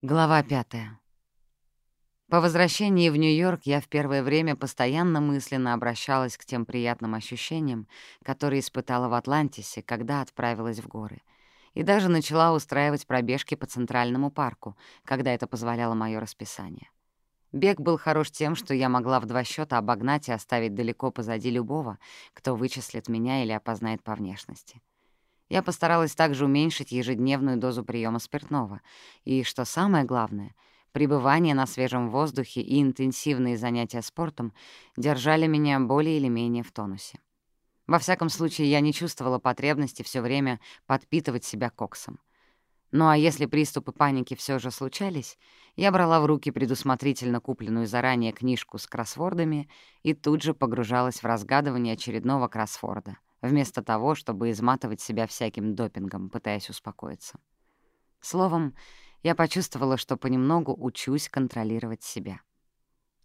Глава пятая. По возвращении в Нью-Йорк я в первое время постоянно мысленно обращалась к тем приятным ощущениям, которые испытала в Атлантисе, когда отправилась в горы, и даже начала устраивать пробежки по Центральному парку, когда это позволяло моё расписание. Бег был хорош тем, что я могла в два счёта обогнать и оставить далеко позади любого, кто вычислит меня или опознает по внешности. Я постаралась также уменьшить ежедневную дозу приема спиртного. И, что самое главное, пребывание на свежем воздухе и интенсивные занятия спортом держали меня более или менее в тонусе. Во всяком случае, я не чувствовала потребности все время подпитывать себя коксом. Ну а если приступы паники все же случались, я брала в руки предусмотрительно купленную заранее книжку с кроссвордами и тут же погружалась в разгадывание очередного кроссворда — вместо того, чтобы изматывать себя всяким допингом, пытаясь успокоиться. Словом, я почувствовала, что понемногу учусь контролировать себя.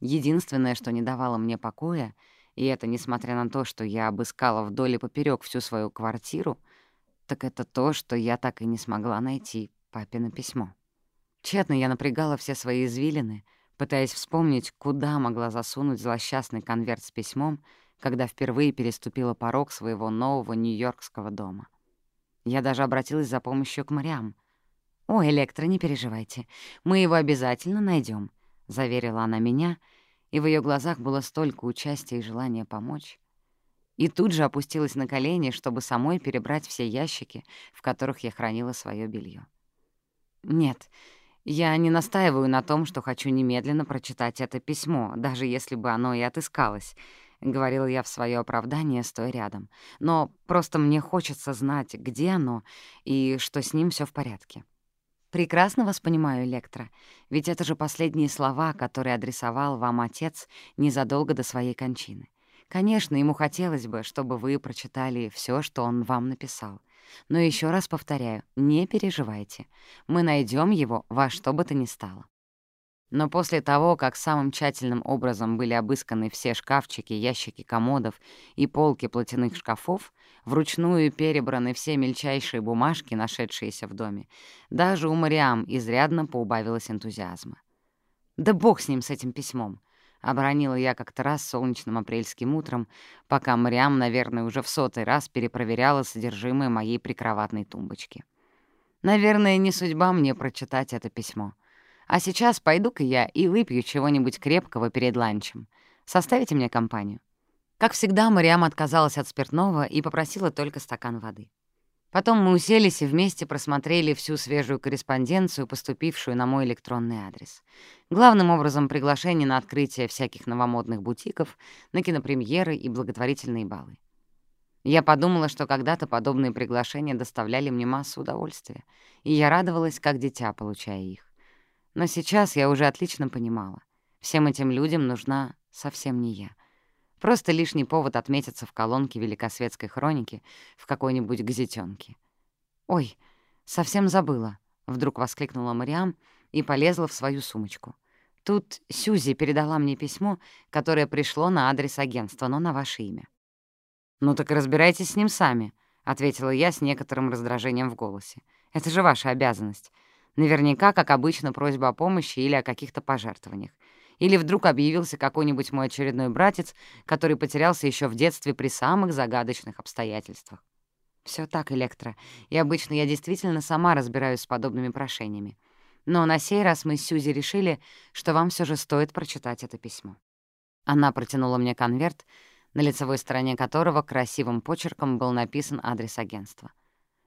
Единственное, что не давало мне покоя, и это несмотря на то, что я обыскала вдоль и поперёк всю свою квартиру, так это то, что я так и не смогла найти папино письмо. Тщетно я напрягала все свои извилины, пытаясь вспомнить, куда могла засунуть злосчастный конверт с письмом, Когда впервые переступила порог своего нового нью-йоркского дома. Я даже обратилась за помощью к морям. «О, Электро, не переживайте, мы его обязательно найдем, заверила она меня, и в ее глазах было столько участия и желания помочь. И тут же опустилась на колени, чтобы самой перебрать все ящики, в которых я хранила свое белье. «Нет, я не настаиваю на том, что хочу немедленно прочитать это письмо, даже если бы оно и отыскалось», говорил я в свое оправдание, стоя рядом. Но просто мне хочется знать, где оно и что с ним все в порядке. Прекрасно вас понимаю, Электро, ведь это же последние слова, которые адресовал вам отец незадолго до своей кончины. Конечно, ему хотелось бы, чтобы вы прочитали все, что он вам написал. Но еще раз повторяю, не переживайте. Мы найдем его во что бы то ни стало. Но после того, как самым тщательным образом были обысканы все шкафчики, ящики комодов и полки платяных шкафов, вручную перебраны все мельчайшие бумажки, нашедшиеся в доме, даже у Мариам изрядно поубавилось энтузиазма. «Да бог с ним, с этим письмом!» — оборонила я как-то раз солнечным апрельским утром, пока Мариам, наверное, уже в сотый раз перепроверяла содержимое моей прикроватной тумбочки. «Наверное, не судьба мне прочитать это письмо». А сейчас пойду-ка я и выпью чего-нибудь крепкого перед ланчем. Составите мне компанию?» Как всегда, Мариам отказалась от спиртного и попросила только стакан воды. Потом мы уселись и вместе просмотрели всю свежую корреспонденцию, поступившую на мой электронный адрес. Главным образом приглашение на открытие всяких новомодных бутиков, на кинопремьеры и благотворительные балы. Я подумала, что когда-то подобные приглашения доставляли мне массу удовольствия, и я радовалась, как дитя, получая их. Но сейчас я уже отлично понимала. Всем этим людям нужна совсем не я. Просто лишний повод отметиться в колонке Великосветской хроники в какой-нибудь газетёнке. «Ой, совсем забыла», — вдруг воскликнула Мариам и полезла в свою сумочку. «Тут Сюзи передала мне письмо, которое пришло на адрес агентства, но на ваше имя». «Ну так разбирайтесь с ним сами», — ответила я с некоторым раздражением в голосе. «Это же ваша обязанность. Наверняка, как обычно, просьба о помощи или о каких-то пожертвованиях. Или вдруг объявился какой-нибудь мой очередной братец, который потерялся еще в детстве при самых загадочных обстоятельствах. Все так, Электро, и обычно я действительно сама разбираюсь с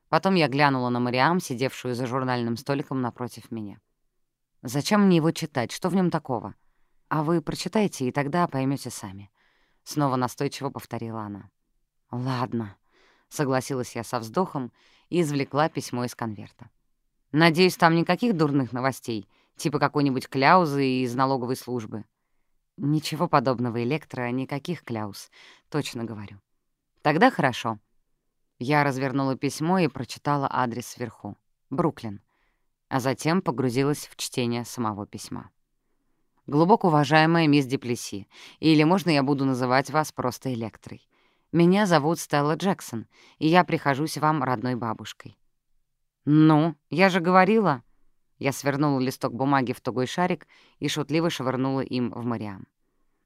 подобными прошениями. Но на сей раз мы с Сьюзи решили, что вам все же стоит прочитать это письмо. Она протянула мне конверт, на лицевой стороне которого красивым почерком был написан адрес агентства — Потом я глянула на Мариам, сидевшую за журнальным столиком напротив меня. «Зачем мне его читать? Что в нем такого?» «А вы прочитайте, и тогда поймете сами», — снова настойчиво повторила она. «Ладно», — согласилась я со вздохом и извлекла письмо из конверта. «Надеюсь, там никаких дурных новостей, типа какой-нибудь кляузы из налоговой службы». «Ничего подобного, Электро, никаких кляуз, точно говорю». «Тогда хорошо», я развернула письмо и прочитала адрес сверху — Бруклин, а затем погрузилась в чтение самого письма. «Глубоко уважаемая мисс Диплеси, или можно я буду называть вас просто Электрой?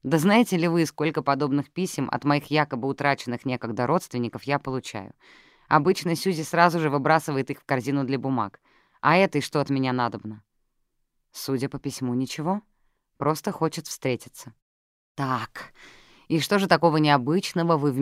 Меня зовут Стелла Джексон, и я прихожусь вам родной бабушкой». «Ну, я же говорила...» Я свернула листок бумаги в тугой шарик и шутливо швырнула им в Мариам. «Да знаете ли вы, сколько подобных писем от моих якобы утраченных некогда родственников я получаю? Обычно Сьюзи сразу же выбрасывает их в корзину для бумаг. А этой что от меня надобно?» Судя по письму, ничего. Просто хочет встретиться. «Так, и что же такого необычного вы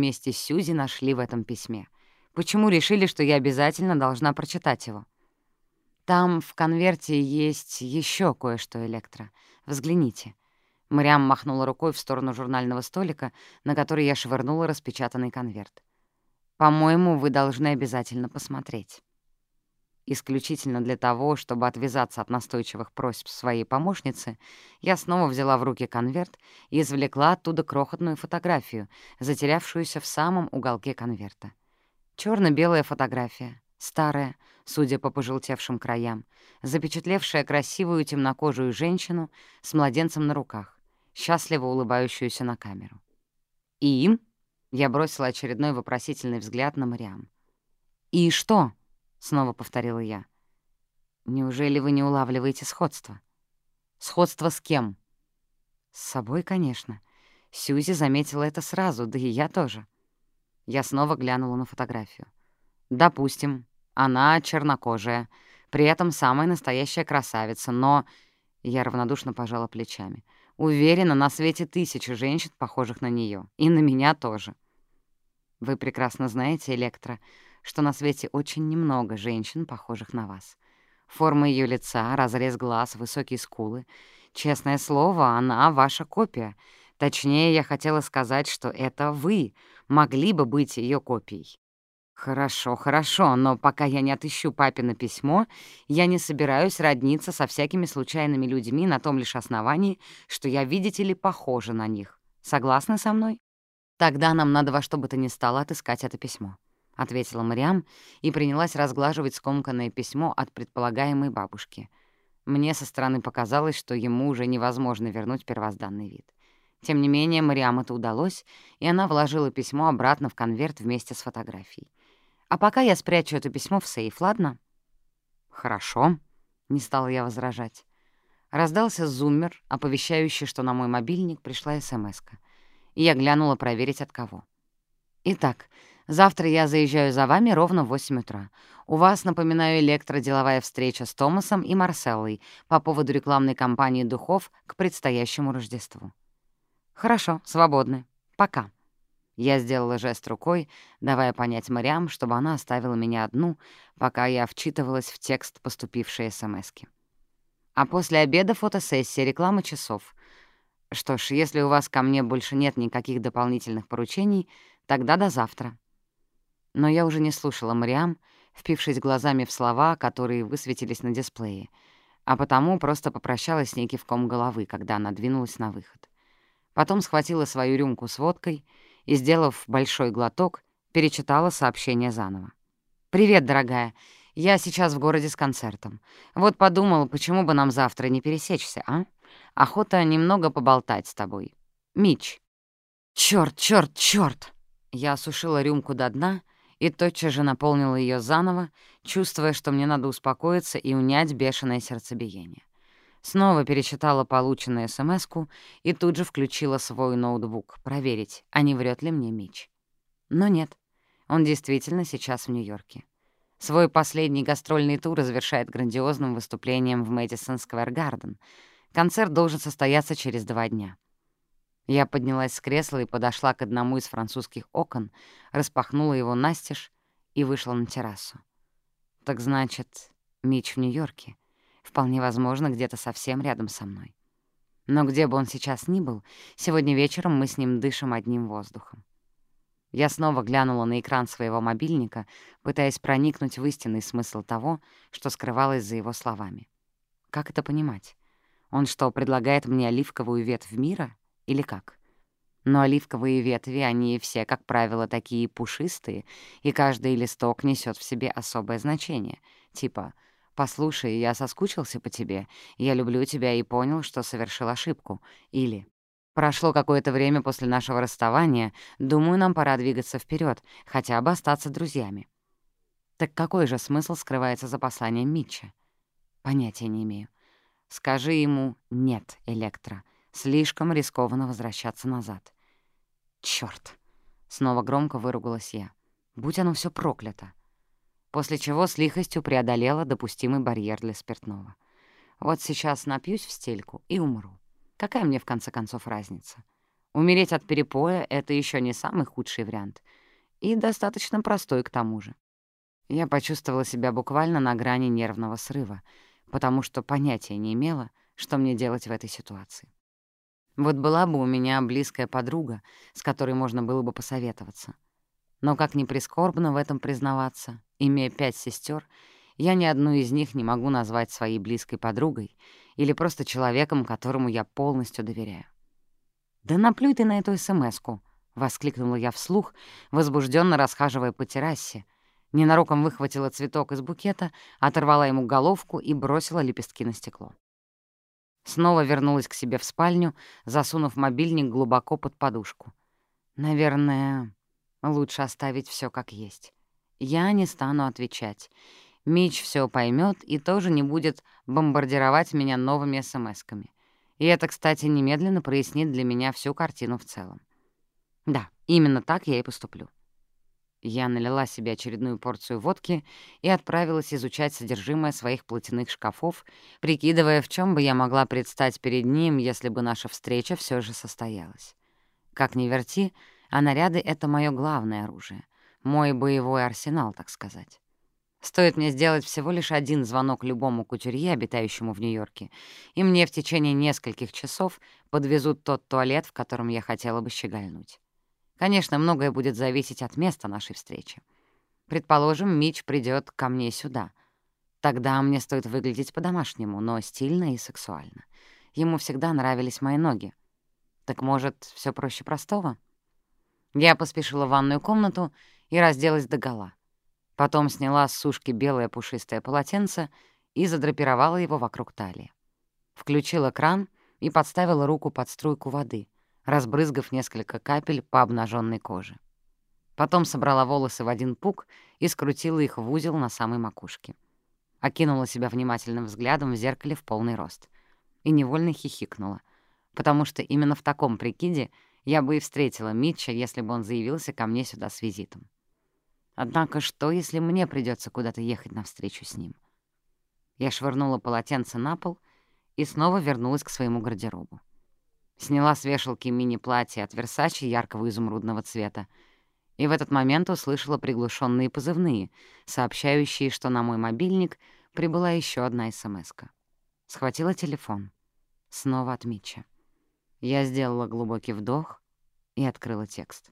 вместе с Сьюзи нашли в этом письме? Почему решили, что я обязательно должна прочитать его?» «Там в конверте есть еще кое-что, Электро. Взгляните». Мариам махнула рукой в сторону журнального столика, на который я швырнула распечатанный конверт. «По-моему, вы должны обязательно посмотреть». Исключительно для того, чтобы отвязаться от настойчивых просьб своей помощницы, я снова взяла в руки конверт и извлекла оттуда крохотную фотографию, затерявшуюся в самом уголке конверта. черно белая фотография, старая, судя по пожелтевшим краям, запечатлевшая красивую темнокожую женщину с младенцем на руках, счастливо улыбающуюся на камеру. «И им?» — я бросила очередной вопросительный взгляд на Мариам. «И что?» — снова повторила я. «Неужели вы не улавливаете сходство?» «Сходство с кем?» «С собой, конечно. Сьюзи заметила это сразу, да и я тоже». Я снова глянула на фотографию. «Допустим, она чернокожая, при этом самая настоящая красавица, но...» Я равнодушно пожала плечами. «Уверена, на свете тысячи женщин, похожих на нее, И на меня тоже». «Вы прекрасно знаете, Электро, что на свете очень немного женщин, похожих на вас. Форма ее лица, разрез глаз, высокие скулы. Честное слово, она ваша копия. Точнее, я хотела сказать, что это вы могли бы быть ее копией. «Хорошо, хорошо, но пока я не отыщу папино письмо, я не собираюсь родниться со всякими случайными людьми на том лишь основании, что я, видите ли, похожа на них. Согласны со мной? Тогда нам надо во что бы то ни стало отыскать это письмо», — ответила Мариам и принялась разглаживать скомканное письмо от предполагаемой бабушки. Мне со стороны показалось, что ему уже невозможно вернуть первозданный вид. Тем не менее, Мариам это удалось, и она вложила письмо обратно в конверт вместе с фотографией. А пока я спрячу это письмо в сейф, ладно?» «Хорошо», — не стала я возражать. Раздался зуммер, оповещающий, что на мой мобильник пришла смс -ка, и я глянула проверить от кого. «Итак, завтра я заезжаю за вами ровно в 8 утра. У вас, напоминаю, электроделовая встреча с Томасом и Марселлой по поводу рекламной кампании духов к предстоящему Рождеству». «Хорошо, свободны. Пока». Я сделала жест рукой, давая понять Мариам, чтобы она оставила меня одну, пока я вчитывалась в текст поступившей СМСки. А после обеда фотосессия, реклама часов. Что ж, если у вас ко мне больше нет никаких дополнительных поручений, тогда до завтра. Но я уже не слушала Мариам, впившись глазами в слова, которые высветились на дисплее, а потому просто попрощалась с ней кивком головы, когда она двинулась на выход. Потом схватила свою рюмку с водкой — и, сделав большой глоток, перечитала сообщение заново. «Привет, дорогая. Я сейчас в городе с концертом. Вот подумал, почему бы нам завтра не пересечься, а? Охота немного поболтать с тобой. Мич». «Чёрт, чёрт, чёрт!» Я осушила рюмку до дна и тотчас же наполнила ее заново, чувствуя, что мне надо успокоиться и унять бешеное сердцебиение. Снова перечитала полученную смс и тут же включила свой ноутбук, проверить, а не врет ли мне Мич. Но нет, он действительно сейчас в Нью-Йорке. Свой последний гастрольный тур завершает грандиозным выступлением в Мэдисон Сквер Гарден. Концерт должен состояться через два дня. Я поднялась с кресла и подошла к одному из французских окон, распахнула его настежь и вышла на террасу. Так значит, Мич в Нью-Йорке. Вполне возможно, где-то совсем рядом со мной. Но где бы он сейчас ни был, сегодня вечером мы с ним дышим одним воздухом. Я снова глянула на экран своего мобильника, пытаясь проникнуть в истинный смысл того, что скрывалось за его словами. Как это понимать? Он что, предлагает мне оливковую ветвь мира? Или как? Но оливковые ветви, они все, как правило, такие пушистые, и каждый листок несет в себе особое значение. Послушай, я соскучился по тебе. Я люблю тебя и понял, что совершил ошибку. Или Прошло какое-то время после нашего расставания. Думаю, нам пора двигаться вперед, хотя бы остаться друзьями. Так какой же смысл скрывается за посланием Митча? Понятия не имею. Скажи ему «нет, Электро». Слишком рискованно возвращаться назад. Черт! Снова громко выругалась я. Будь оно все проклято. После чего с лихостью преодолела допустимый барьер для спиртного. Вот сейчас напьюсь в стельку и умру. Какая мне, в конце концов, разница? Умереть от перепоя — это еще не самый худший вариант. И достаточно простой к тому же. Я почувствовала себя буквально на грани нервного срыва, потому что понятия не имела, что мне делать в этой ситуации. Вот была бы у меня близкая подруга, с которой можно было бы посоветоваться. Но как ни прискорбно в этом признаваться, имея пять сестер, я ни одну из них не могу назвать своей близкой подругой или просто человеком, которому я полностью доверяю. «Да наплюй ты на эту СМС-ку!» — воскликнула я вслух, возбужденно расхаживая по террасе. Ненароком выхватила цветок из букета, оторвала ему головку и бросила лепестки на стекло. Снова вернулась к себе в спальню, засунув мобильник глубоко под подушку. Наверное, лучше оставить все как есть. Я не стану отвечать. Мич все поймет и тоже не будет бомбардировать меня новыми смс-ками. И это, кстати, немедленно прояснит для меня всю картину в целом. Да, именно так я и поступлю. Я налила себе очередную порцию водки и отправилась изучать содержимое своих платяных шкафов, прикидывая, в чем бы я могла предстать перед ним, если бы наша встреча все же состоялась. Как ни верти, А наряды — это мое главное оружие, мой боевой арсенал, так сказать. Стоит мне сделать всего лишь один звонок любому кутюрье, обитающему в Нью-Йорке, и мне в течение нескольких часов подвезут тот туалет, в котором я хотела бы щегольнуть. Конечно, многое будет зависеть от места нашей встречи. Предположим, Мич придет ко мне сюда. Тогда мне стоит выглядеть по-домашнему, но стильно и сексуально. Ему всегда нравились мои ноги. Так, может, все проще простого?» Я поспешила в ванную комнату и разделась догола. Потом сняла с сушки белое пушистое полотенце и задрапировала его вокруг талии. Включила кран и подставила руку под струйку воды — разбрызгав несколько капель по обнаженной коже. Потом собрала волосы в один пук и скрутила их в узел на самой макушке. Окинула себя внимательным взглядом в зеркале в полный рост. И невольно хихикнула, потому что именно в таком прикиде я бы и встретила Митча, если бы он заявился ко мне сюда с визитом. Однако что, если мне придется куда-то ехать навстречу с ним? Я швырнула полотенце на пол и снова вернулась к своему гардеробу. Сняла с вешалки мини-платье от Версачи яркого изумрудного цвета. И в этот момент услышала приглушенные позывные, сообщающие, что на мой мобильник прибыла еще одна смс -ка. Схватила телефон. Снова от Митча. Я сделала глубокий вдох и открыла текст.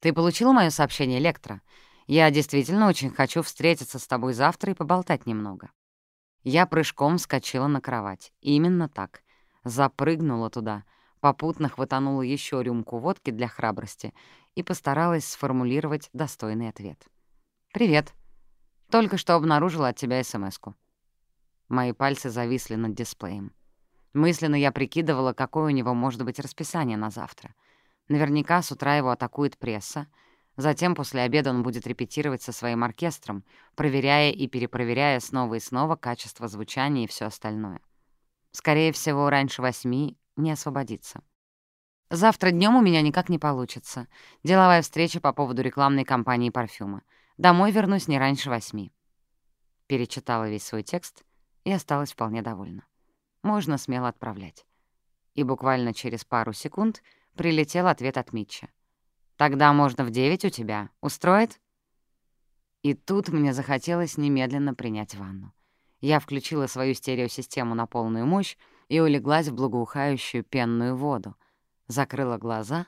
«Ты получила моё сообщение, Электро? Я действительно очень хочу встретиться с тобой завтра и поболтать немного». Я прыжком вскочила на кровать. Именно так — запрыгнула туда, попутно хватанула еще рюмку водки для храбрости и постаралась сформулировать достойный ответ. «Привет. Только что обнаружила от тебя СМС-ку». Мои пальцы зависли над дисплеем. Мысленно я прикидывала, какое у него может быть расписание на завтра. Наверняка с утра его атакует пресса, затем после обеда он будет репетировать со своим оркестром, проверяя и перепроверяя снова и снова качество звучания и все остальное. Скорее всего, раньше восьми не освободится. Завтра днем у меня никак не получится. Деловая встреча по поводу рекламной кампании парфюма. Домой вернусь не раньше восьми. Перечитала весь свой текст и осталась вполне довольна. Можно смело отправлять. И буквально через пару секунд прилетел ответ от Митча. «Тогда можно в девять у тебя. Устроит?» И тут мне захотелось немедленно принять ванну. Я включила свою стереосистему на полную мощь и улеглась в благоухающую пенную воду, закрыла глаза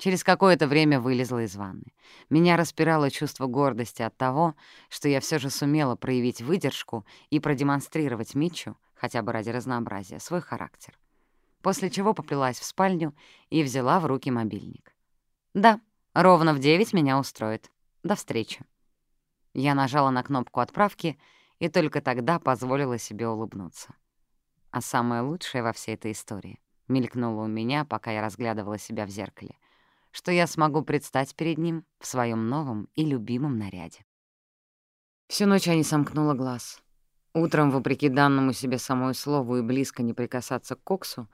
и стала слушать последние записи Митча. Через какое-то время вылезла из ванны. Меня распирало чувство гордости от того, что я все же сумела проявить выдержку и продемонстрировать Митчу, хотя бы ради разнообразия, свой характер. После чего поплелась в спальню и взяла в руки мобильник. «Да, ровно в девять меня устроит. До встречи». Я нажала на кнопку отправки и только тогда позволила себе улыбнуться. А самое лучшее во всей этой истории мелькнуло у меня, пока я разглядывала себя в зеркале, что я смогу предстать перед ним в своем новом и любимом наряде. Всю ночь я не сомкнула глаз. Утром, вопреки данному себе самой слову и близко не прикасаться к коксу,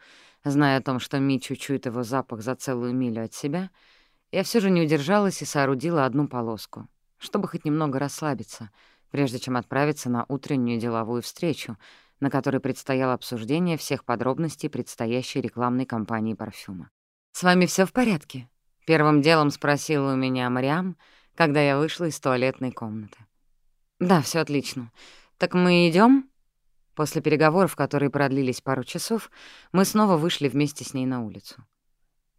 зная о том, что Мичу чует его запах за целую милю от себя, я все же не удержалась и соорудила одну полоску, чтобы хоть немного расслабиться, прежде чем отправиться на утреннюю деловую встречу, на которой предстояло обсуждение всех подробностей предстоящей рекламной кампании парфюма. «С вами все в порядке?» Первым делом спросила у меня Мариам, когда я вышла из туалетной комнаты. «Да, все отлично. Так мы идем? После переговоров, которые продлились пару часов, мы снова вышли вместе с ней на улицу.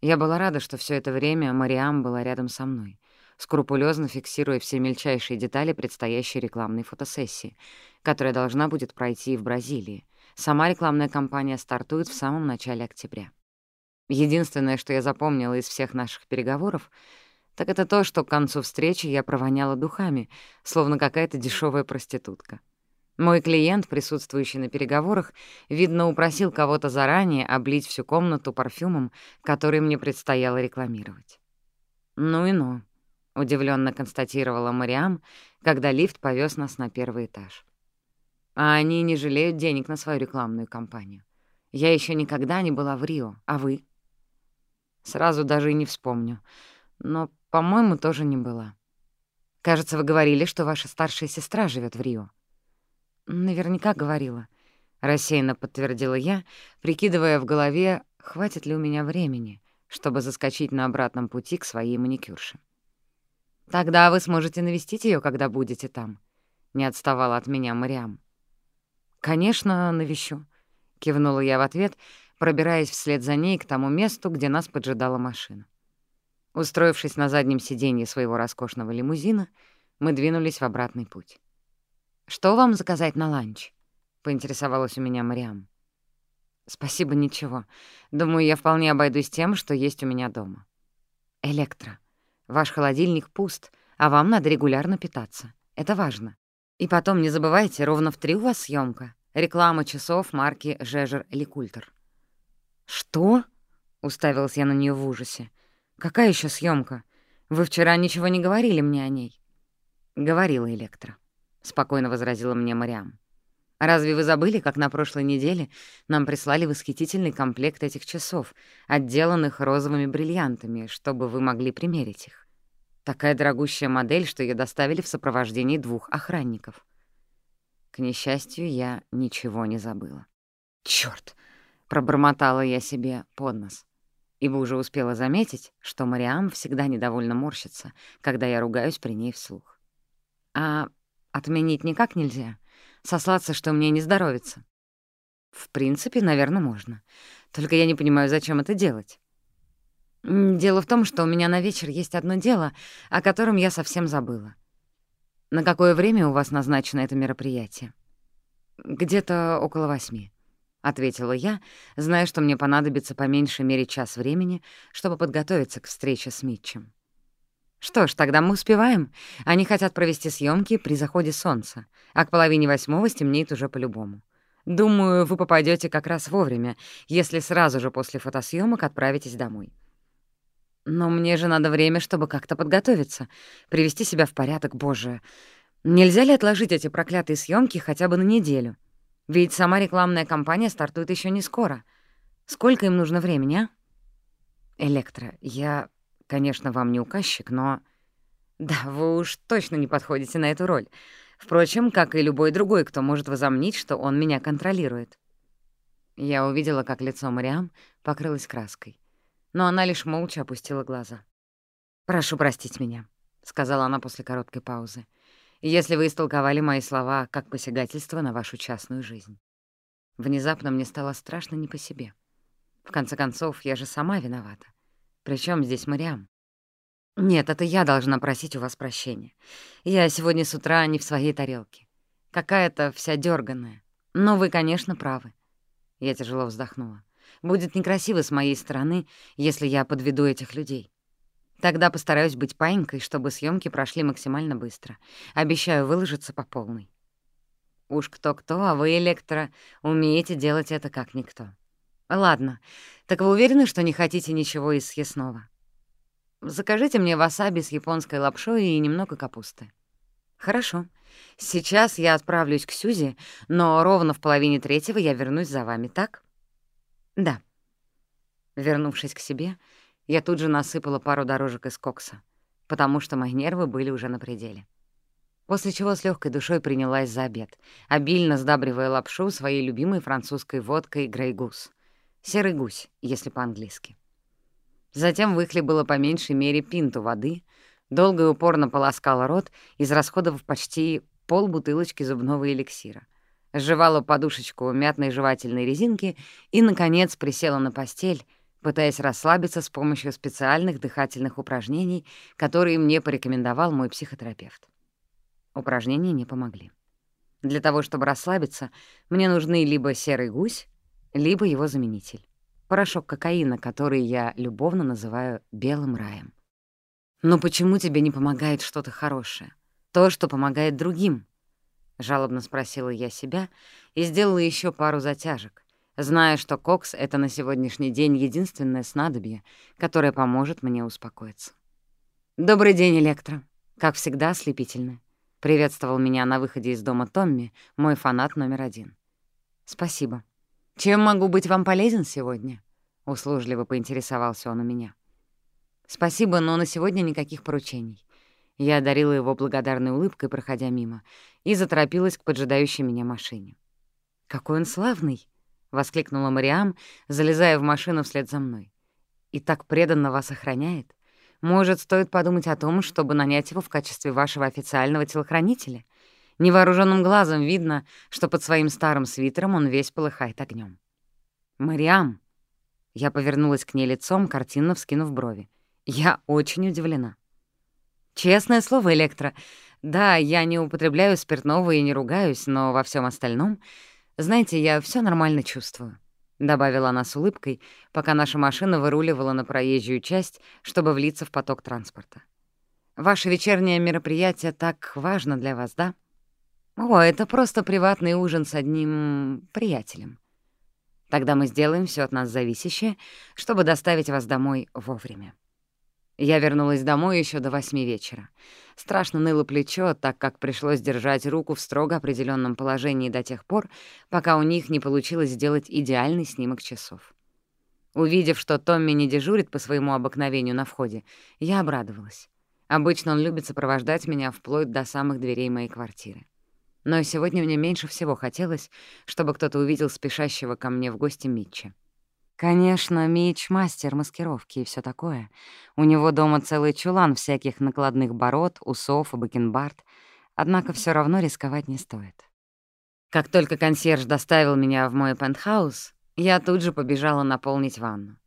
Я была рада, что все это время Мариам была рядом со мной, скрупулезно фиксируя все мельчайшие детали предстоящей рекламной фотосессии, которая должна будет пройти в Бразилии. Сама рекламная кампания стартует в самом начале октября. Единственное, что я запомнила из всех наших переговоров, так это то, что к концу встречи я провоняла духами, словно какая-то дешевая проститутка. Мой клиент, присутствующий на переговорах, видно, упросил кого-то заранее облить всю комнату парфюмом, который мне предстояло рекламировать. «Ну и ну», — удивленно констатировала Мариам, когда лифт повез нас на первый этаж. «А они не жалеют денег на свою рекламную кампанию. Я еще никогда не была в Рио, а вы?» Сразу даже и не вспомню. Но, по-моему, тоже не была. Кажется, вы говорили, что ваша старшая сестра живет в Рио. Наверняка говорила. Рассеянно подтвердила я, прикидывая в голове, хватит ли у меня времени, чтобы заскочить на обратном пути к своей маникюрше. «Тогда вы сможете навестить ее, когда будете там», — не отставала от меня Мариам. «Конечно, навещу», — кивнула я в ответ, пробираясь вслед за ней к тому месту, где нас поджидала машина. Устроившись на заднем сиденье своего роскошного лимузина, мы двинулись в обратный путь. «Что вам заказать на ланч?» — поинтересовалась у меня Мариам. «Спасибо, ничего. Думаю, я вполне обойдусь тем, что есть у меня дома». «Электро, ваш холодильник пуст, а вам надо регулярно питаться. Это важно. И потом не забывайте, ровно в три у вас съемка. Реклама часов марки «Жежер Ликультер». «Что?» — уставилась я на нее в ужасе. «Какая еще съемка? Вы вчера ничего не говорили мне о ней?» «Говорила Электро», — спокойно возразила мне Мариам. «Разве вы забыли, как на прошлой неделе нам прислали восхитительный комплект этих часов, отделанных розовыми бриллиантами, чтобы вы могли примерить их? Такая дорогущая модель, что ее доставили в сопровождении двух охранников». К несчастью, я ничего не забыла. «Чёрт!» Пробормотала я себе под нос, ибо уже успела заметить, что Мариам всегда недовольно морщится, когда я ругаюсь при ней вслух. «А отменить никак нельзя? Сослаться, что мне не здоровится?» «В принципе, наверное, можно. Только я не понимаю, зачем это делать». «Дело в том, что у меня на вечер есть одно дело, о котором я совсем забыла. На какое время у вас назначено это мероприятие?» «Где-то около восьми». — ответила я, зная, что мне понадобится по меньшей мере час времени, чтобы подготовиться к встрече с Митчем. «Что ж, тогда мы успеваем. Они хотят провести съемки при заходе солнца, а к половине восьмого стемнеет уже по-любому. Думаю, вы попадете как раз вовремя, если сразу же после фотосъемок отправитесь домой. Но мне же надо время, чтобы как-то подготовиться, привести себя в порядок, боже. Нельзя ли отложить эти проклятые Ведь сама рекламная кампания стартует еще не скоро. Сколько им нужно времени, а? Электро, я, конечно, вам не указчик, но... Да, вы уж точно не подходите на эту роль. Впрочем, как и любой другой, кто может возомнить, что он меня контролирует. Я увидела, как лицо Мариам покрылось краской. Но она лишь молча опустила глаза. «Прошу простить меня», — сказала она после короткой паузы. если вы истолковали мои слова как посягательство на вашу частную жизнь. Внезапно мне стало страшно не по себе. В конце концов, я же сама виновата. Причем здесь Мариам? Нет, это я должна просить у вас прощения. Я сегодня с утра не в своей тарелке. Какая-то вся дерганая. Но вы, конечно, правы. Я тяжело вздохнула. Будет некрасиво с моей стороны, если я подведу этих людей. Тогда постараюсь быть паинькой, чтобы съемки прошли максимально быстро. Обещаю выложиться по полной. Уж кто-кто, а вы, Электро, умеете делать это как никто. Ладно, так вы уверены, что не хотите ничего из съестного? Закажите мне васаби с японской лапшой и немного капусты. «Хорошо. Сейчас я отправлюсь к Сюзи, но ровно в половине третьего я вернусь за вами, так?» «Да». Вернувшись к себе, я тут же насыпала пару дорожек из кокса, потому что мои нервы были уже на пределе. После чего с легкой душой принялась за обед, обильно сдабривая лапшу своей любимой французской водкой «Грейгус». Серый гусь, если по-английски. Затем выхлебала по меньшей мере пинту воды, долго и упорно полоскала рот, израсходовав почти полбутылочки зубного эликсира. Сживала подушечку мятной жевательной резинки и, наконец, присела на постель, пытаясь расслабиться с помощью специальных дыхательных упражнений, которые мне порекомендовал мой психотерапевт. Упражнения не помогли. Для того, чтобы расслабиться, мне нужны либо серый гусь, либо его заменитель — порошок кокаина, который я любовно называю «белым раем». «Но почему тебе не помогает что-то хорошее? То, что помогает другим?» — жалобно спросила я себя и сделала еще пару затяжек, зная, что кокс — это на сегодняшний день единственное снадобье, которое поможет мне успокоиться. «Добрый день, Электро. Как всегда, ослепительно», — приветствовал меня на выходе из дома Томми, мой фанат номер один. «Спасибо. Чем могу быть вам полезен сегодня?» — услужливо поинтересовался он у меня. «Спасибо, но на сегодня никаких поручений». Я одарила его благодарной улыбкой, проходя мимо, и заторопилась к поджидающей меня машине. «Какой он славный!» — воскликнула Мариам, залезая в машину вслед за мной. «И так преданно вас охраняет. Может, стоит подумать о том, чтобы нанять его в качестве вашего официального телохранителя? Невооруженным глазом видно, что под своим старым свитером он весь полыхает огнем. «Мариам!» Я повернулась к ней лицом, картинно вскинув брови. «Я очень удивлена». «Честное слово, Электро, да, я не употребляю спиртного и не ругаюсь, но во всем остальном, знаете, я все нормально чувствую», — добавила она с улыбкой, пока наша машина выруливала на проезжую часть, чтобы влиться в поток транспорта. «Ваше вечернее мероприятие так важно для вас, да?» «О, это просто приватный ужин с одним приятелем. Тогда мы сделаем все от нас зависящее, чтобы доставить вас домой вовремя». Я вернулась домой еще до восьми вечера. Страшно ныло плечо, так как пришлось держать руку в строго определенном положении до тех пор, пока у них не получилось сделать идеальный снимок часов. Увидев, что Томми не дежурит по своему обыкновению на входе, я обрадовалась. Обычно он любит сопровождать меня вплоть до самых дверей моей квартиры. Но сегодня мне меньше всего хотелось, чтобы кто-то увидел спешащего ко мне в гости Митча. Конечно, Мич мастер маскировки, и все такое. У него дома целый чулан всяких накладных бород, усов и бакенбард. Однако все равно рисковать не стоит. Как только консьерж доставил меня в мой пентхаус, я тут же побежала наполнить ванну.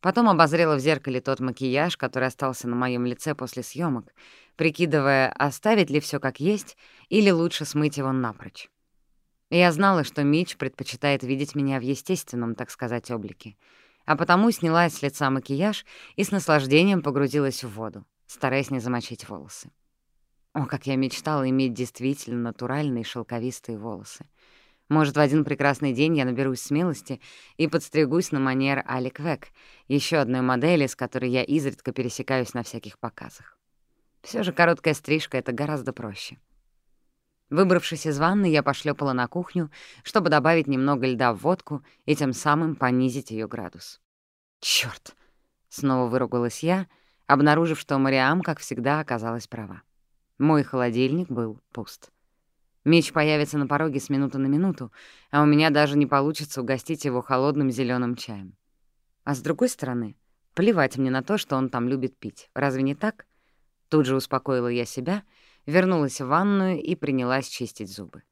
Потом обозрела в зеркале тот макияж, который остался на моем лице после съемок, прикидывая, оставить ли все как есть или лучше смыть его напрочь. Я знала, что Мич предпочитает видеть меня в естественном, так сказать, облике, а потому сняла с лица макияж и с наслаждением погрузилась в воду, стараясь не замочить волосы. О, как я мечтала иметь действительно натуральные шелковистые волосы. Может, в один прекрасный день я наберусь смелости и подстригусь на манер Алик Век, еще одной модели, с которой я изредка пересекаюсь на всяких показах. Все же короткая стрижка — это гораздо проще. Выбравшись из ванны, я пошлепала на кухню, чтобы добавить немного льда в водку и тем самым понизить ее градус. Черт! снова выругалась я, обнаружив, что Мариам, как всегда, оказалась права. Мой холодильник был пуст. Меч появится на пороге с минуты на минуту, а у меня даже не получится угостить его холодным зеленым чаем. А с другой стороны, плевать мне на то, что он там любит пить. Разве не так? Тут же успокоила я себя — вернулась в ванную и принялась чистить зубы.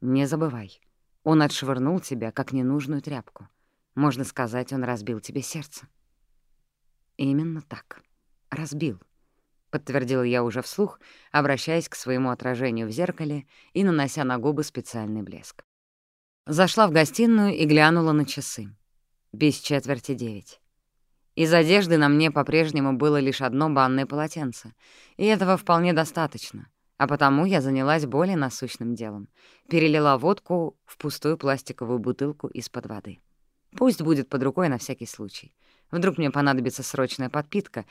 «Не забывай, он отшвырнул тебя, как ненужную тряпку. Можно сказать, он разбил тебе сердце». «Именно так. Разбил», — подтвердила я уже вслух, обращаясь к своему отражению в зеркале и нанося на губы специальный блеск. Зашла в гостиную и глянула на часы. Без четверти девять. Из одежды на мне по-прежнему было лишь одно банное полотенце, и этого вполне достаточно, а потому я занялась более насущным делом. Перелила водку в пустую пластиковую бутылку из-под воды. Пусть будет под рукой на всякий случай. Вдруг мне понадобится срочная подпитка,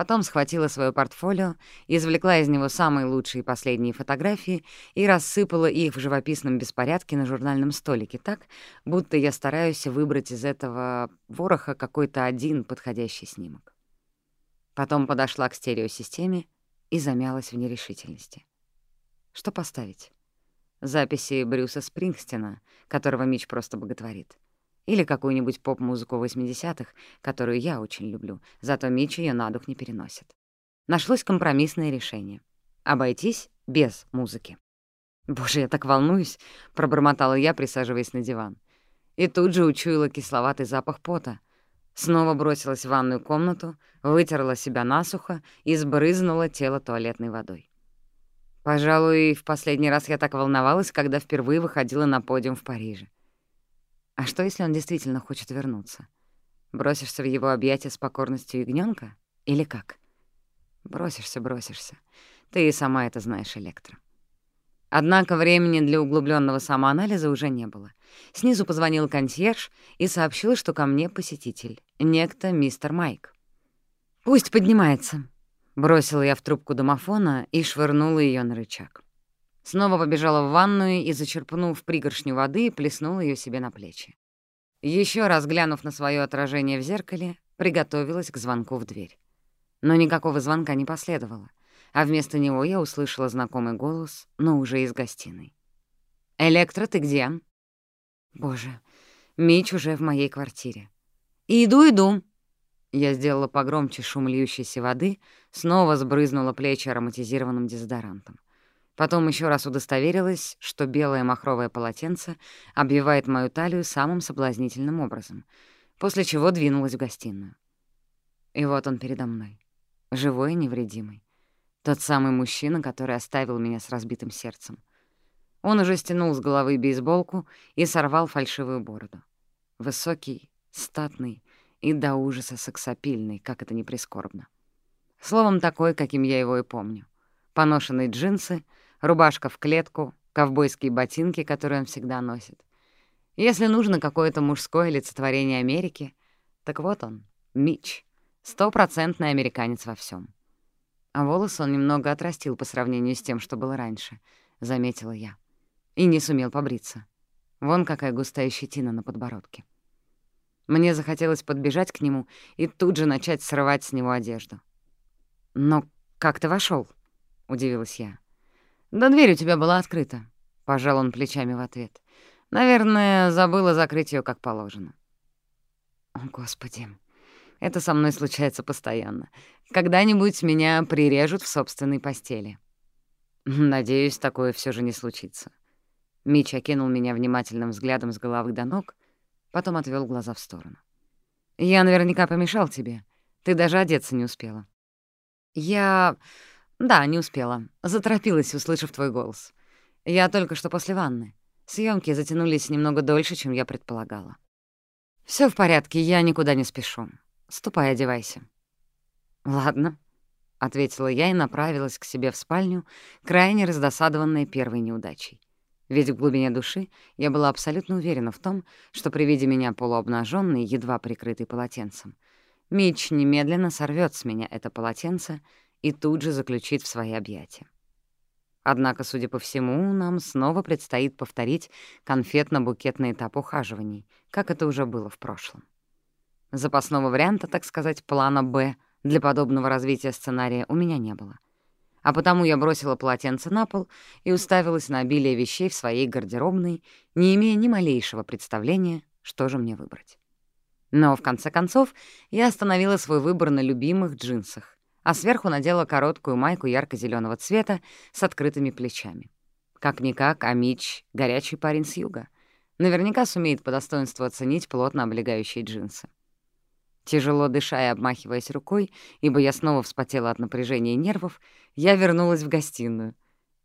а Мич и не догадается, что я вместо воды хлебаю водку. Потом схватила свое портфолио, извлекла из него самые лучшие последние фотографии и рассыпала их в живописном беспорядке на журнальном столике так, будто я стараюсь выбрать из этого вороха какой-то один подходящий снимок. Потом подошла к стереосистеме и замялась в нерешительности. Что поставить? Записи Брюса Спрингстина, которого Мич просто боготворит. Или какую-нибудь поп-музыку 80-х, которую я очень люблю, зато Мич ее на дух не переносит. Нашлось компромиссное решение — обойтись без музыки. «Боже, я так волнуюсь!» — пробормотала я, присаживаясь на диван. И тут же учуяла кисловатый запах пота. Снова бросилась в ванную комнату, вытерла себя насухо и сбрызнула тело туалетной водой. Пожалуй, в последний раз я так волновалась, когда впервые выходила на подиум в Париже. А что, если он действительно хочет вернуться? Бросишься в его объятия с покорностью ягнёнка? Или как? Бросишься, бросишься. Ты и сама это знаешь, Электро. Однако времени для углубленного самоанализа уже не было. Снизу позвонил консьерж и сообщил, что ко мне посетитель, некто мистер Майк. «Пусть поднимается», — бросила я в трубку домофона и швырнула ее на рычаг. Снова побежала в ванную и, зачерпнув пригоршню воды, плеснула ее себе на плечи. Еще раз глянув на свое отражение в зеркале, приготовилась к звонку в дверь. Но никакого звонка не последовало, а вместо него я услышала знакомый голос, но уже из гостиной. «Электро, ты где?» «Боже, Мич уже в моей квартире». «Иду, иду». Я сделала погромче шум льющейся воды, снова сбрызнула плечи ароматизированным дезодорантом. Потом еще раз удостоверилась, что белое махровое полотенце обвивает мою талию самым соблазнительным образом, после чего двинулась в гостиную. И вот он передо мной, живой и невредимый. Тот самый мужчина, который оставил меня с разбитым сердцем. Он уже стянул с головы бейсболку и сорвал фальшивую бороду. Высокий, статный и до ужаса сексапильный, как это ни прискорбно. Словом, такой, каким я его и помню. Поношенные джинсы — рубашка в клетку, ковбойские ботинки, которые он всегда носит. Если нужно какое-то мужское олицетворение Америки, так вот он, Мич, стопроцентный американец во всем. А волосы он немного отрастил по сравнению с тем, что было раньше, — заметила я. И не сумел побриться. Вон какая густая щетина на подбородке. Мне захотелось подбежать к нему и тут же начать срывать с него одежду. «Но как ты вошел? удивилась я. «Да дверь у тебя была открыта», — пожал он плечами в ответ. «Наверное, забыла закрыть ее как положено». «О, Господи, это со мной случается постоянно. Когда-нибудь меня прирежут в собственной постели». «Надеюсь, такое все же не случится». Мич окинул меня внимательным взглядом с головы до ног, потом отвел глаза в сторону. «Я наверняка помешал тебе. Ты даже одеться не успела». «Я... «Да, не успела. Заторопилась, услышав твой голос. Я только что после ванны. Съемки затянулись немного дольше, чем я предполагала. Все в порядке, я никуда не спешу. Ступай, одевайся». «Ладно», — ответила я и направилась к себе в спальню, крайне раздосадованная первой неудачей. Ведь в глубине души я была абсолютно уверена в том, что при виде меня полуобнажённой, едва прикрытой полотенцем, Мич немедленно сорвет с меня это полотенце и тут же заключить в свои объятия. Однако, судя по всему, нам снова предстоит повторить конфетно-букетный этап ухаживаний, как это уже было в прошлом. Запасного варианта, так сказать, плана «Б» для подобного развития сценария у меня не было. А потому я бросила полотенце на пол и уставилась на обилие вещей в своей гардеробной, не имея ни малейшего представления, что же мне выбрать. Но, в конце концов, я остановила свой выбор на любимых джинсах, а сверху надела короткую майку ярко зеленого цвета с открытыми плечами. Как-никак, а Мич — горячий парень с юга. Наверняка сумеет по достоинству оценить плотно облегающие джинсы. Тяжело дыша и обмахиваясь рукой, ибо я снова вспотела от напряжения нервов, я вернулась в гостиную.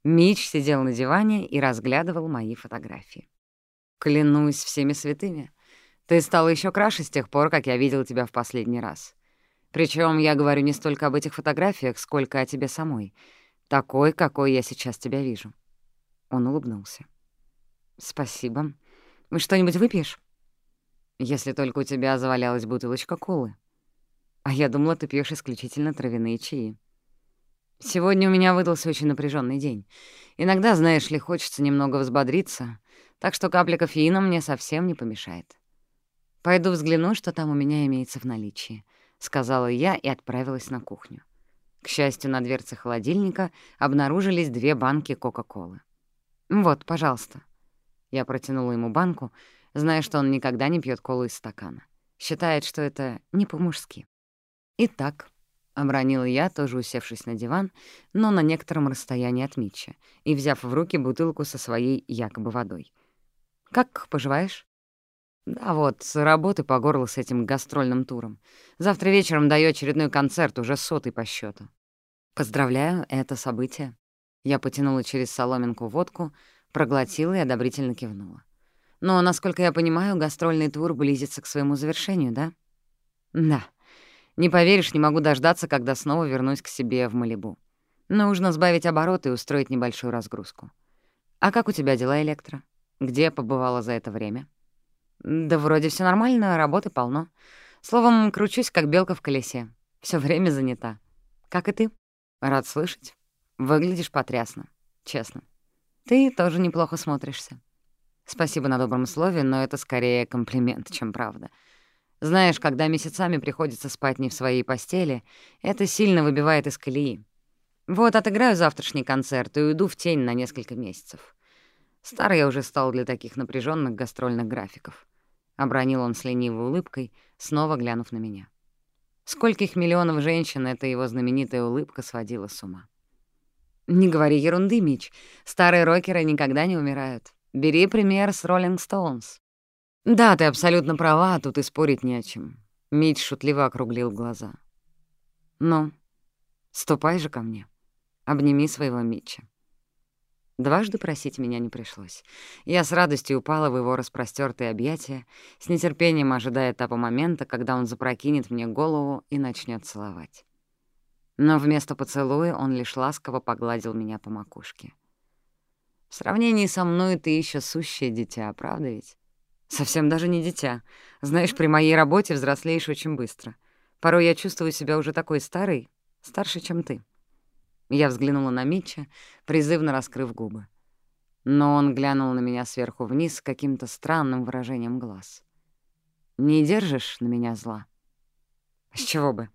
Мич сидел на диване и разглядывал мои фотографии. «Клянусь всеми святыми, ты стала еще краше с тех пор, как я видел тебя в последний раз. Причем я говорю не столько об этих фотографиях, сколько о тебе самой. Такой, какой я сейчас тебя вижу». Он улыбнулся. «Спасибо. Мы Что-нибудь выпьешь?» «Если только у тебя завалялась бутылочка колы. А я думала, ты пьешь исключительно травяные чаи». «Сегодня у меня выдался очень напряженный день. Иногда, знаешь ли, хочется немного взбодриться, так что капля кофеина мне совсем не помешает. Пойду взгляну, что там у меня имеется в наличии». Сказала я и отправилась на кухню. К счастью, на дверце холодильника обнаружились две банки Кока-Колы. «Вот, пожалуйста». Я протянула ему банку, зная, что он никогда не пьет колу из стакана. Считает, что это не по-мужски. «Итак», — обронила я, тоже усевшись на диван, но на некотором расстоянии от Митча, и взяв в руки бутылку со своей якобы водой. «Как поживаешь?» «Да вот, с работы по горло с этим гастрольным туром. Завтра вечером даю очередной концерт, уже сотый по счету. «Поздравляю, это событие». Я потянула через соломинку водку, проглотила и одобрительно кивнула. «Но, насколько я понимаю, гастрольный тур близится к своему завершению, да?» «Да. Не поверишь, не могу дождаться, когда снова вернусь к себе в Малибу. Нужно сбавить обороты и устроить небольшую разгрузку. А как у тебя дела, Электро? Где побывала за это время?» «Да вроде все нормально, работы полно. Словом, кручусь, как белка в колесе. Все время занята. Как и ты? Рад слышать. Выглядишь потрясно, честно. Ты тоже неплохо смотришься. Спасибо на добром слове, но это скорее комплимент, чем правда. Знаешь, когда месяцами приходится спать не в своей постели, это сильно выбивает из колеи. Вот отыграю завтрашний концерт и уйду в тень на несколько месяцев. Старый я уже стал для таких напряженных гастрольных графиков. Обронил он с ленивой улыбкой, снова глянув на меня. Скольких миллионов женщин эта его знаменитая улыбка сводила с ума. «Не говори ерунды, Мич. Старые рокеры никогда не умирают. Бери пример с Роллинг Стоунс». «Да, ты абсолютно права, тут и спорить не о чем». Мич шутливо округлил глаза. «Ну, ступай же ко мне. Обними своего Митча». Дважды просить меня не пришлось. Я с радостью упала в его распростёртые объятия, с нетерпением ожидая того момента, когда он запрокинет мне голову и начнёт целовать. Но вместо поцелуя он лишь ласково погладил меня по макушке. В сравнении со мной ты ещё сущее дитя, правда ведь? Совсем даже не дитя. Знаешь, при моей работе взрослеешь очень быстро. Порой я чувствую себя уже такой старой, старше, чем ты. Я взглянула на Митча, призывно раскрыв губы. Но он глянул на меня сверху вниз с каким-то странным выражением глаз. «Не держишь на меня зла?» «С чего бы?»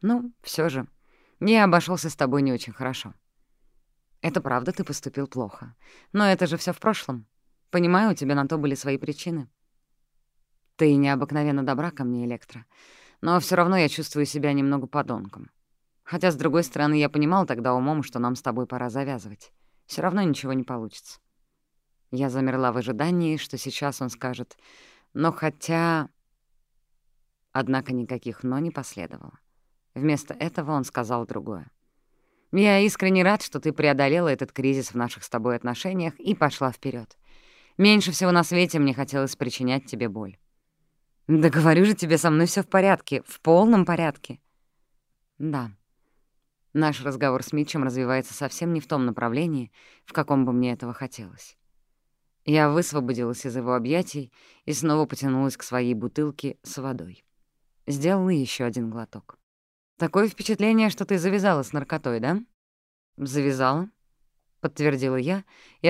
«Ну, все же, я обошелся с тобой не очень хорошо». «Это правда, ты поступил плохо. Но это же все в прошлом. Понимаю, у тебя на то были свои причины». «Ты необыкновенно добра ко мне, Электро, но все равно я чувствую себя немного подонком. Хотя, с другой стороны, я понимал тогда умом, что нам с тобой пора завязывать. Все равно ничего не получится. Я замерла в ожидании, что сейчас он скажет «но хотя...» Однако никаких «но» не последовало. Вместо этого он сказал другое. «Я искренне рад, что ты преодолела этот кризис в наших с тобой отношениях и пошла вперед. Меньше всего на свете мне хотелось причинять тебе боль». «Да говорю же тебе, со мной все в порядке, в полном порядке». «Да, Наш разговор с Митчем развивается совсем не в том направлении, в каком бы мне этого хотелось. Я высвободилась из его объятий и снова потянулась к своей бутылке с водой. Сделала еще один глоток. «Такое впечатление, что ты завязала с наркотой, да?» «Завязала», — подтвердила я и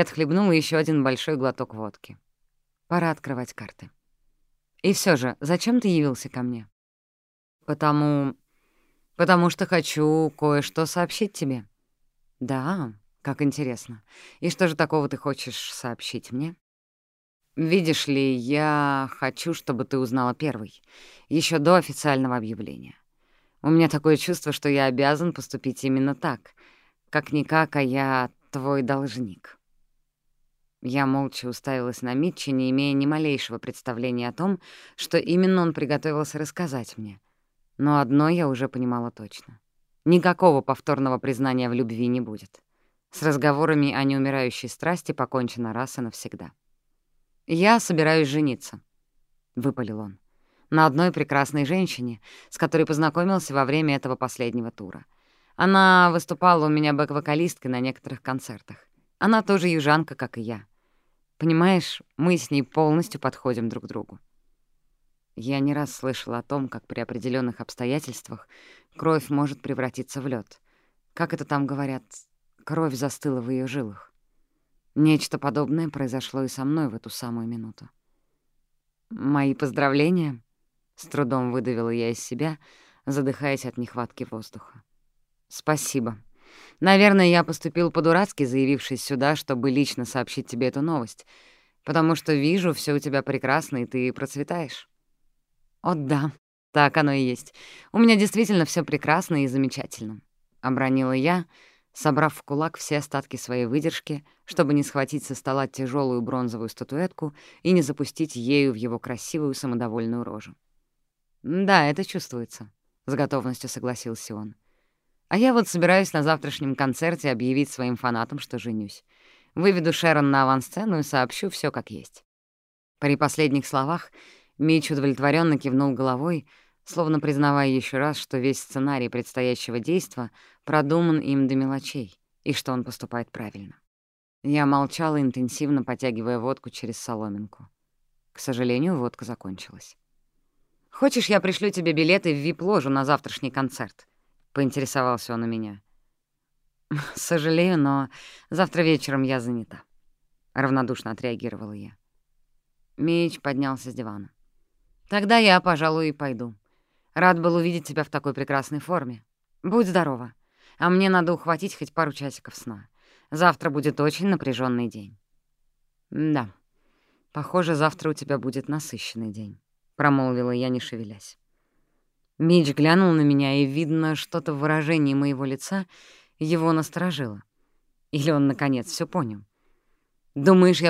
отхлебнула еще один большой глоток водки. «Пора открывать карты». «И все же, зачем ты явился ко мне?» «Потому потому что хочу кое-что сообщить тебе». «Да, как интересно. И что же такого ты хочешь сообщить мне?» «Видишь ли, я хочу, чтобы ты узнала первый, еще до официального объявления. У меня такое чувство, что я обязан поступить именно так. Как-никак, а я твой должник». Я молча но одно я уже понимала точно. Никакого повторного признания в любви не будет. С разговорами о неумирающей страсти покончено раз и навсегда. «Я собираюсь жениться», — выпалил он, — «на одной прекрасной женщине, с которой познакомился во время этого последнего тура. Она выступала у меня бэк-вокалисткой на некоторых концертах. Она тоже южанка, как и я. Понимаешь, мы с ней полностью подходим друг к другу. Я не раз слышала о том, как при определенных обстоятельствах кровь может превратиться в лед. Как это там говорят, кровь застыла в ее жилах. Нечто подобное произошло и со мной в эту самую минуту. «Мои поздравления!» — с трудом выдавила я из себя, задыхаясь от нехватки воздуха. «Спасибо. Наверное, я поступил по-дурацки, заявившись сюда, чтобы лично сообщить тебе эту новость, потому что вижу, все у тебя прекрасно, и ты процветаешь».«О, да, так оно и есть. У меня действительно все прекрасно и замечательно», — обронила я, собрав в кулак все остатки своей выдержки, чтобы не схватить со стола тяжелую бронзовую статуэтку и не запустить ею в его красивую самодовольную рожу. «Да, это чувствуется», — с готовностью согласился он. «А я вот собираюсь на завтрашнем концерте объявить своим фанатам, что женюсь. Выведу Шерон на авансцену и сообщу все как есть». При последних словах Мич удовлетворенно кивнул головой, словно признавая еще раз, что весь сценарий предстоящего действа продуман им до мелочей и что он поступает правильно. Я молчала, интенсивно потягивая водку через соломинку. К сожалению, водка закончилась. «Хочешь, я пришлю тебе билеты в вип-ложу на завтрашний концерт?» — поинтересовался он у меня. «Сожалею, но завтра вечером я занята», — равнодушно отреагировала я. Меч поднялся с дивана. Тогда я, пожалуй, и пойду. Рад был увидеть тебя в такой прекрасной форме. Будь здорова. А мне надо ухватить хоть пару часиков сна. Завтра будет очень напряженный день. Да, похоже, завтра у тебя будет насыщенный день, промолвила я, не шевелясь. Мич глянул на меня, и, видно, что-то в выражении моего лица его насторожило. Или он, наконец, все понял. «Думаешь,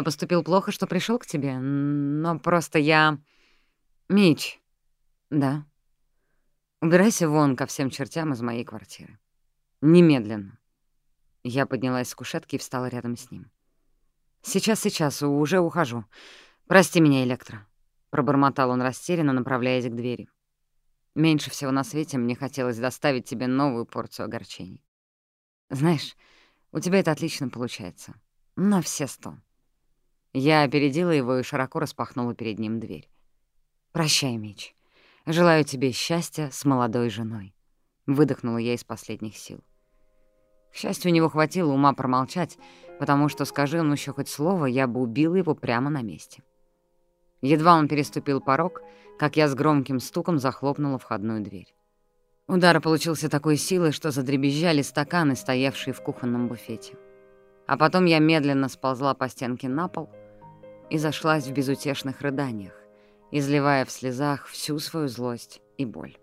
я поступил плохо, что пришел к тебе? Но просто я...» «Мич!» «Да?» «Убирайся вон ко всем чертям из моей квартиры. Немедленно!» Я поднялась с кушетки и встала рядом с ним. «Сейчас, сейчас, уже ухожу. Прости меня, Электро», — пробормотал он растерянно, направляясь к двери. «Меньше всего на свете мне хотелось доставить тебе новую порцию огорчений. Знаешь, у тебя это отлично получается. На все сто». Я опередила его и широко распахнула перед ним дверь. «Прощай, Мич. Желаю тебе счастья с молодой женой», — выдохнула я из последних сил. К счастью, у него хватило ума промолчать, потому что, скажи он еще хоть слово, я бы убила его прямо на месте. Едва он переступил порог, как я с громким стуком захлопнула входную дверь. Удар получился такой силой, что задребезжали стаканы, стоявшие в кухонном буфете. А потом я медленно сползла по стенке на пол и зашлась в безутешных рыданиях изливая в слезах всю свою злость и боль.